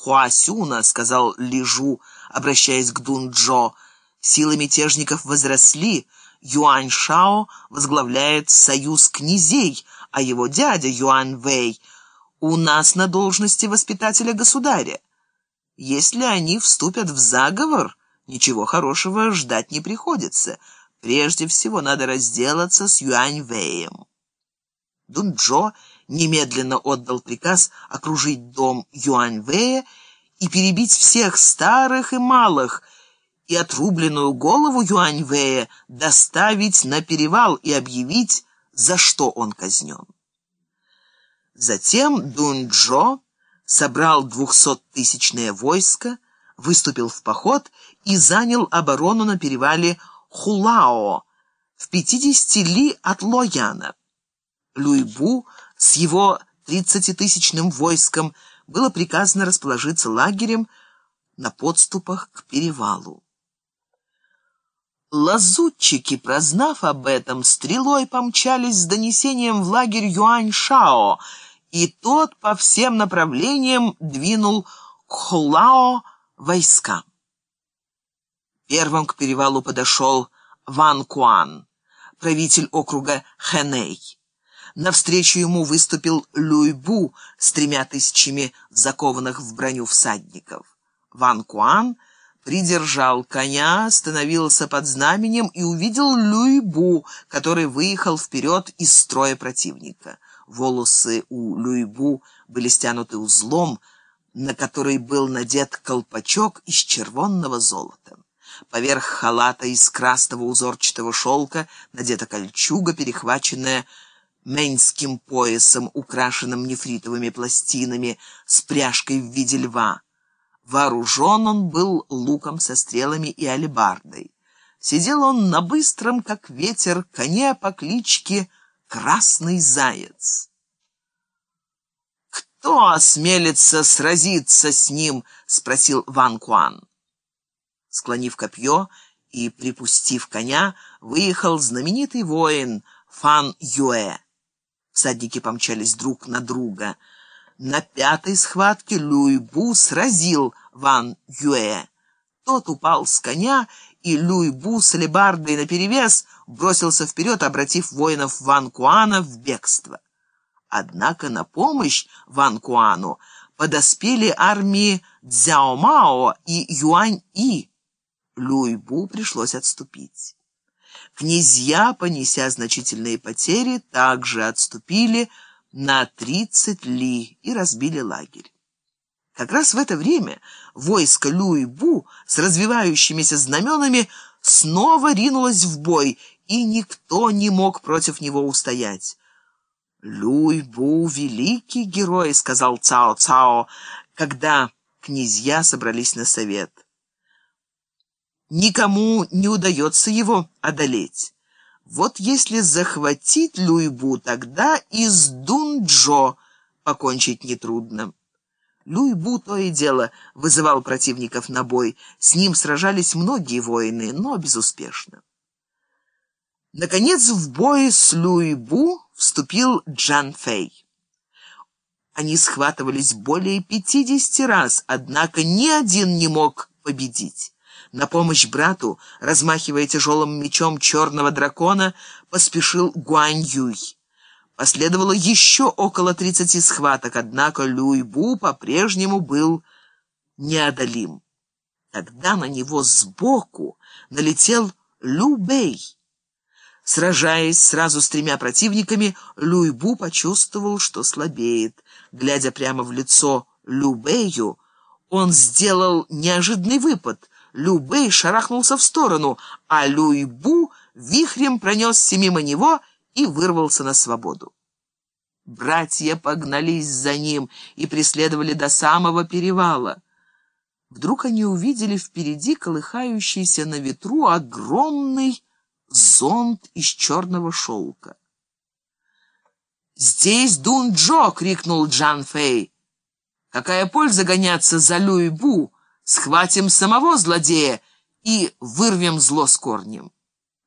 Хуасюна, сказал Лижу, обращаясь к Дунджо, силы мятежников возросли, Юань Шао возглавляет союз князей, а его дядя Юань Вэй у нас на должности воспитателя государя. Если они вступят в заговор, ничего хорошего ждать не приходится. Прежде всего надо разделаться с Юань Вэем. Дунджо немедленно отдал приказ окружить дом Юаньвэя и перебить всех старых и малых, и отрубленную голову Юаньвэя доставить на перевал и объявить, за что он казнен. Затем Дунджо собрал двухсоттысячное войско, выступил в поход и занял оборону на перевале Хулао в 50 ли от Лояна. Люйбу с его тридцатитысячным войском было приказано расположиться лагерем на подступах к перевалу. Лазутчики, прознав об этом, стрелой помчались с донесением в лагерь Юань-Шао, и тот по всем направлениям двинул к Хулао войска. Первым к перевалу подошел Ван Куан, правитель округа Хэнэй. Навстречу ему выступил Люйбу с тремя тысячами закованных в броню всадников. Ван Куан придержал коня, остановился под знаменем и увидел Люйбу, который выехал вперед из строя противника. Волосы у Люйбу были стянуты узлом, на который был надет колпачок из червонного золота. Поверх халата из красного узорчатого шелка надета кольчуга, перехваченная меньским поясом, украшенным нефритовыми пластинами, с пряжкой в виде льва. Вооружен он был луком со стрелами и алебардой. Сидел он на быстром, как ветер, коне по кличке Красный Заяц. «Кто осмелится сразиться с ним?» — спросил Ван Куан. Склонив копье и припустив коня, выехал знаменитый воин Фан Юэ. Всадники помчались друг на друга. На пятой схватке Люйбу сразил Ван Юэ. Тот упал с коня, и Люйбу с алебардой наперевес бросился вперед, обратив воинов Ван Куана в бегство. Однако на помощь Ван Куану подоспели армии Цзяомао и Юань-И. Люйбу пришлось отступить. Князья, понеся значительные потери, также отступили на 30 ли и разбили лагерь. Как раз в это время войско Люй-Бу с развивающимися знаменами снова ринулось в бой, и никто не мог против него устоять. «Люй-Бу — великий герой», — сказал Цао-Цао, когда князья собрались на совет никому не удается его одолеть. Вот если захватить Люйбу, тогда и с Дунджо покончить нетрудно. Люйбу то и дело вызывал противников на бой. С ним сражались многие воины, но безуспешно. Наконец в бой с Люйбу вступил Джан Фэй. Они схватывались более пятидесяти раз, однако ни один не мог победить. На помощь брату, размахивая тяжелым мечом черного дракона, поспешил Гуань Юй. Последовало еще около тридцати схваток, однако Люй Бу по-прежнему был неодолим. Тогда на него сбоку налетел Лю Бэй. Сражаясь сразу с тремя противниками, Люй Бу почувствовал, что слабеет. Глядя прямо в лицо Лю Бэю, он сделал неожиданный выпад — Любэй шарахнулся в сторону, а Люйбу вихрем пронесся мимо него и вырвался на свободу. Братья погнались за ним и преследовали до самого перевала. Вдруг они увидели впереди колыхающийся на ветру огромный зонт из черного шелка. «Здесь Дун-Джо!» — крикнул Джан Фэй. «Какая польза гоняться за Люйбу?» Схватим самого злодея и вырвем зло с корнем.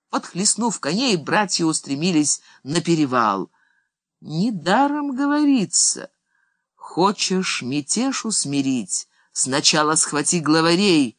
Подхлестнув коней, братья устремились на перевал. Недаром говорится, хочешь мятеж усмирить, Сначала схвати главарей,